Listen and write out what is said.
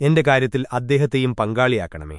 എന്റെ കാര്യത്തിൽ അദ്ദേഹത്തെയും പങ്കാളിയാക്കണമേ